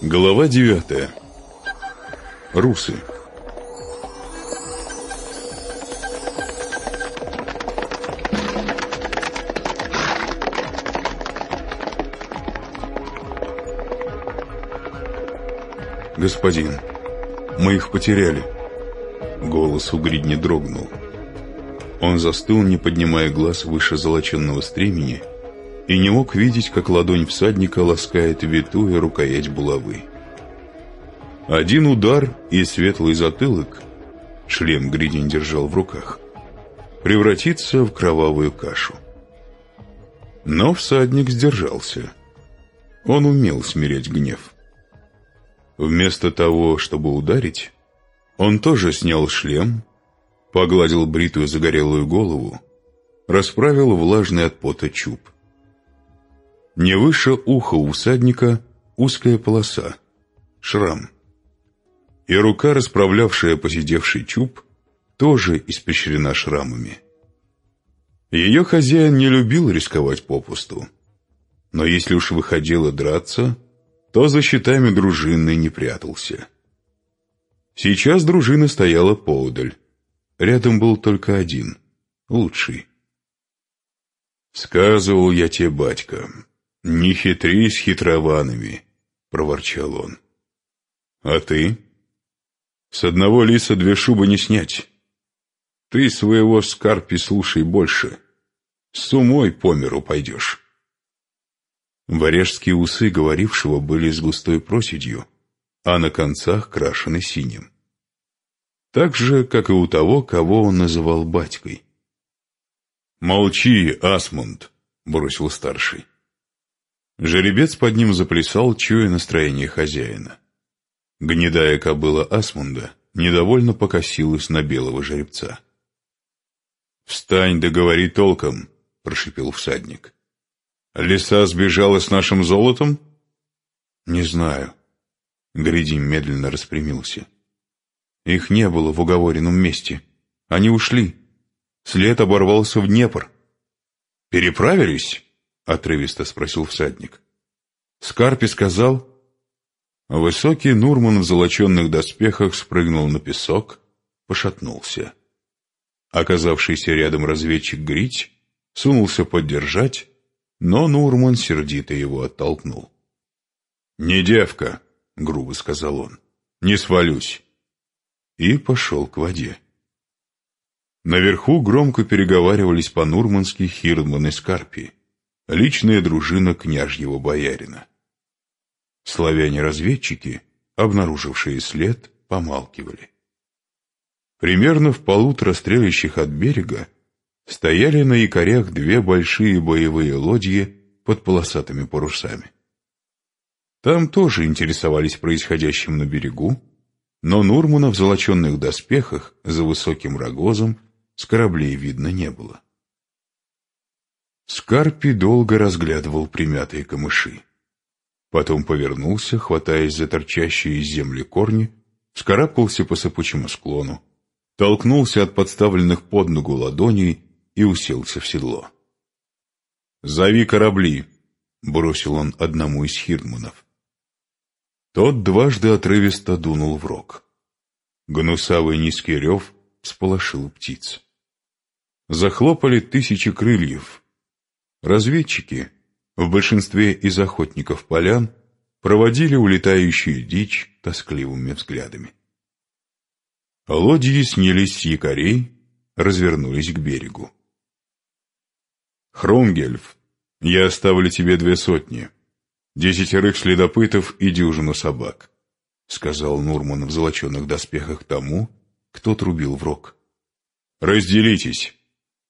Глава девятая. Русы. Господин, мы их потеряли. Голос у Гридни дрогнул. Он застыл, не поднимая глаз выше золоченного стремени, и не мог видеть, как ладонь всадника ласкает витую рукоять булавы. Один удар и светлый затылок, шлем Гридин держал в руках, превратится в кровавую кашу. Но всадник сдержался. Он умел смирять гнев. Вместо того, чтобы ударить, он тоже снял шлем, погладил бритую загорелую голову, расправил влажный от пота чуб. Не выше уха у всадника узкая полоса, шрам. И рука, расправлявшая посидевший чуб, тоже испещрена шрамами. Ее хозяин не любил рисковать попусту. Но если уж выходило драться, то за щитами дружины не прятался. Сейчас дружина стояла поодаль. Рядом был только один, лучший. «Сказывал я тебе, батька, «Не хитри с хитрованами», — проворчал он. «А ты?» «С одного лиса две шубы не снять. Ты своего скарпи слушай больше. С умой по миру пойдешь». Варяжские усы говорившего были с густой проседью, а на концах крашены синим. Так же, как и у того, кого он называл батькой. «Молчи, Асмунд!» — бросил старший. Жеребец под ним заплясал, чуя настроение хозяина. Гнедая кобыла Асмунда недовольно покосилась на белого жеребца. «Встань да говори толком!» — прошипел всадник. «Лиса сбежала с нашим золотом?» «Не знаю». Гридим медленно распрямился. «Их не было в уговоренном месте. Они ушли. След оборвался в Днепр». «Переправились?» Отрывисто спросил всадник. Скарпи сказал... Высокий Нурман в золоченных доспехах спрыгнул на песок, пошатнулся. Оказавшийся рядом разведчик Грить сунулся поддержать, но Нурман сердито его оттолкнул. «Не девка», — грубо сказал он, — «не свалюсь». И пошел к воде. Наверху громко переговаривались по-нурмански Хирдман и Скарпи личная дружина княжьего боярина. Славяне-разведчики, обнаружившие след, помалкивали. Примерно в полутора стрелящих от берега стояли на якорях две большие боевые лодьи под полосатыми парусами. Там тоже интересовались происходящим на берегу, но Нурмана в золоченных доспехах за высоким рогозом с кораблей видно не было. Скарпи долго разглядывал примятые камыши. Потом повернулся, хватаясь за торчащие из земли корни, вскарабкался по сыпучему склону, толкнулся от подставленных под ногу ладоней и уселся в седло. «Зови корабли!» — бросил он одному из хирдманов. Тот дважды отрывисто дунул в рог. Гнусавый низкий рев сполошил птиц. Захлопали тысячи крыльев, Разведчики, в большинстве из охотников полян, проводили улетающую дичь тоскливыми взглядами. Лодьи снялись с якорей, развернулись к берегу. «Хрунгельф, я оставлю тебе две сотни, десятерых следопытов и дюжину собак», сказал Нурман в золоченных доспехах тому, кто трубил в рог. «Разделитесь».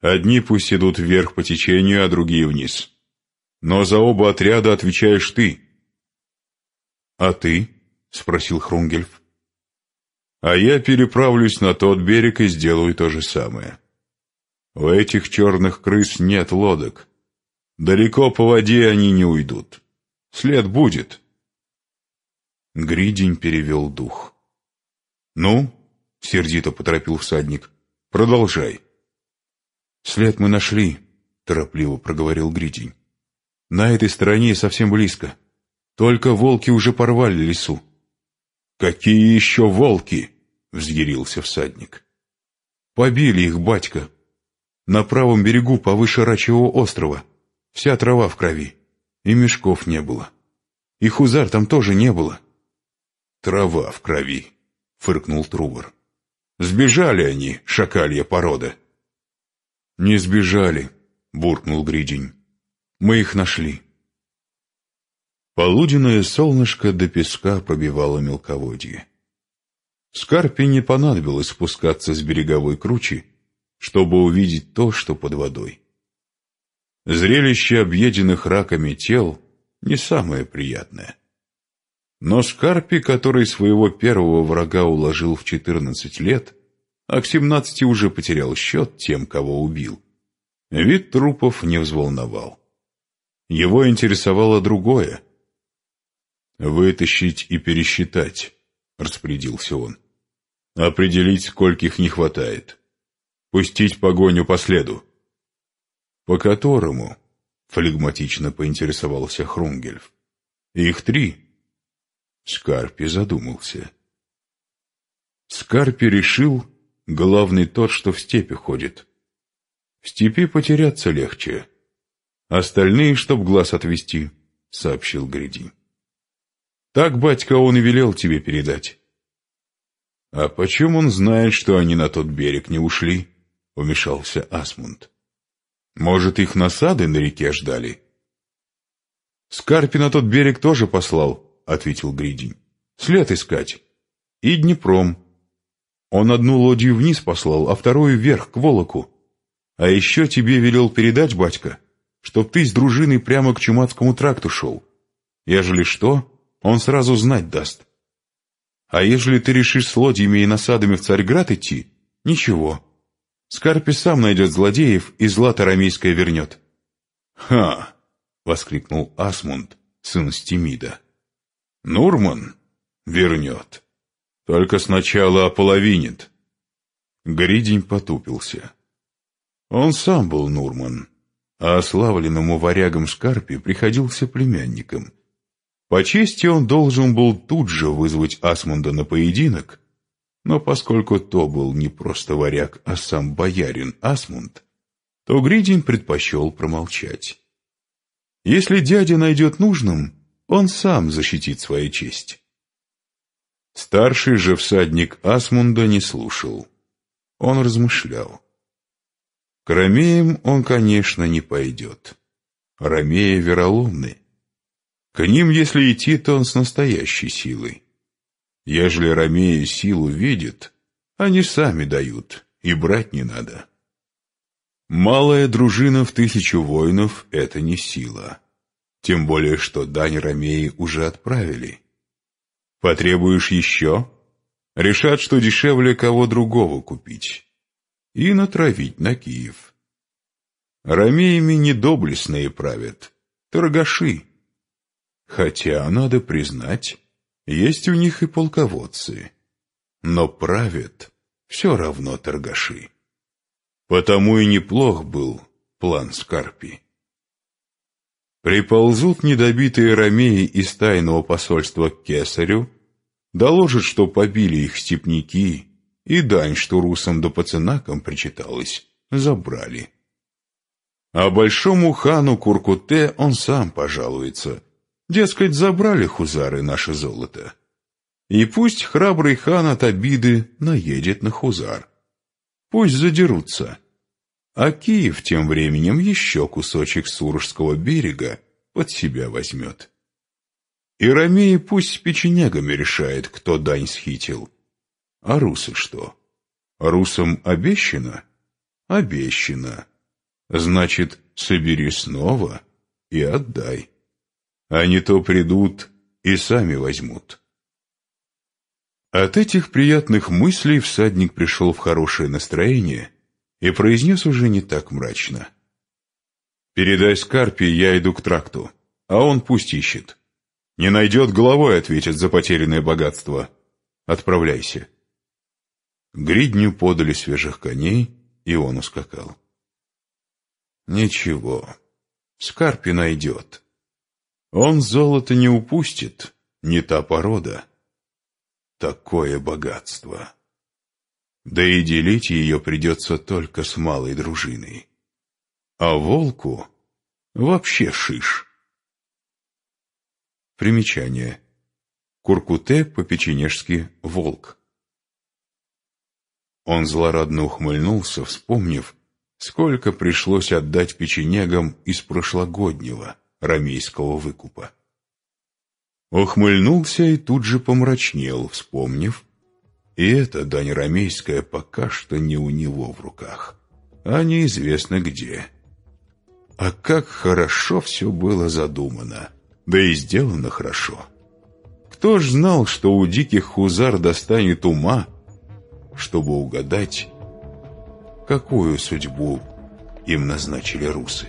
Одни пусть идут вверх по течению, а другие вниз. Но за оба отряда отвечаешь ты. — А ты? — спросил Хрунгельф. — А я переправлюсь на тот берег и сделаю то же самое. У этих черных крыс нет лодок. Далеко по воде они не уйдут. След будет. Гридень перевел дух. — Ну, — сердито поторопил всадник, — продолжай. — «След мы нашли», — торопливо проговорил Гридень. «На этой стороне совсем близко. Только волки уже порвали лесу. «Какие еще волки?» — взъярился всадник. «Побили их, батька. На правом берегу, повыше Рачьего острова. Вся трава в крови. И мешков не было. И хузар там тоже не было». «Трава в крови», — фыркнул Трубор. «Сбежали они, шакалья порода». «Не сбежали», — буркнул Гридень. «Мы их нашли». Полуденное солнышко до песка пробивало мелководье. Скарпе не понадобилось спускаться с береговой кручи, чтобы увидеть то, что под водой. Зрелище объеденных раками тел не самое приятное. Но Скарпи, который своего первого врага уложил в четырнадцать лет, а к семнадцати уже потерял счет тем, кого убил, вид трупов не взволновал. Его интересовало другое — «Вытащить и пересчитать», — распорядился он. «Определить, скольких не хватает. Пустить погоню по следу». «По которому?» — флегматично поинтересовался Хрунгельф. «Их три». Скарпи задумался. Скарпи решил, главный тот, что в степи ходит. В степи потеряться легче. Остальные, чтоб глаз отвести, — сообщил Гряди. Так, батька, он и велел тебе передать. — А почем он знает, что они на тот берег не ушли? — умешался Асмунд. — Может, их насады на реке ждали? — Скарпи на тот берег тоже послал, — ответил Гридень. — След искать. И Днепром. Он одну лодью вниз послал, а вторую вверх, к Волоку. А еще тебе велел передать, батька, чтоб ты с дружиной прямо к Чумацкому тракту шел. Ежели что, он сразу знать даст. А ежели ты решишь с лодьями и насадами в Царьград идти, ничего. Скарпи сам найдет злодеев и злато рамейское вернет. «Ха!» — воскликнул Асмунд, сын Стимида. «Нурман вернет. Только сначала ополовинит». Гридень потупился. Он сам был Нурман, а ославленному варягом Скарпи приходился племянником — по чести он должен был тут же вызвать Асмунда на поединок, но поскольку то был не просто варяг, а сам боярин Асмунд, то Гридин предпочел промолчать. Если дядя найдет нужным, он сам защитит свою честь. Старший же всадник Асмунда не слушал. Он размышлял. К Ромеям он, конечно, не пойдет. Ромеи вероломны. К ним, если идти, то он с настоящей силой. Ежели ромеи силу видят, они сами дают, и брать не надо. Малая дружина в тысячу воинов — это не сила. Тем более, что дань ромеи уже отправили. Потребуешь еще? Решат, что дешевле кого другого купить. И натравить на Киев. Ромеями недоблестные правят, торгаши. Хотя, надо признать, есть у них и полководцы. Но правят все равно торгаши. Потому и неплох был план Скарпи. Приползут недобитые ромеи из тайного посольства к кесарю, доложат, что побили их степняки, и дань, что русам да пацанакам причиталась, забрали. А большому хану Куркуте он сам пожалуется — Дескать, забрали хузары наше золото. И пусть храбрый хан от обиды наедет на хузар. Пусть задерутся. А Киев тем временем еще кусочек Суржского берега под себя возьмет. И Ромеи пусть с печенегами решает, кто дань схитил. А русы что? Русам обещано? Обещано. Значит, собери снова и отдай а не то придут и сами возьмут. От этих приятных мыслей всадник пришел в хорошее настроение и произнес уже не так мрачно. «Передай Скарпи, я иду к тракту, а он пусть ищет. Не найдет, головой ответит за потерянное богатство. Отправляйся». Гридню подали свежих коней, и он ускакал. «Ничего, Скарпи найдет». Он золото не упустит, не та порода. Такое богатство. Да и делить ее придется только с малой дружиной. А волку вообще шиш. Примечание. Куркуте по-печенежски «волк». Он злорадно ухмыльнулся, вспомнив, сколько пришлось отдать печенегам из прошлогоднего рамейского выкупа. Ухмыльнулся и тут же помрачнел, вспомнив, и эта дань рамейская пока что не у него в руках, а неизвестно где. А как хорошо все было задумано, да и сделано хорошо. Кто ж знал, что у диких хузар достанет ума, чтобы угадать, какую судьбу им назначили русы?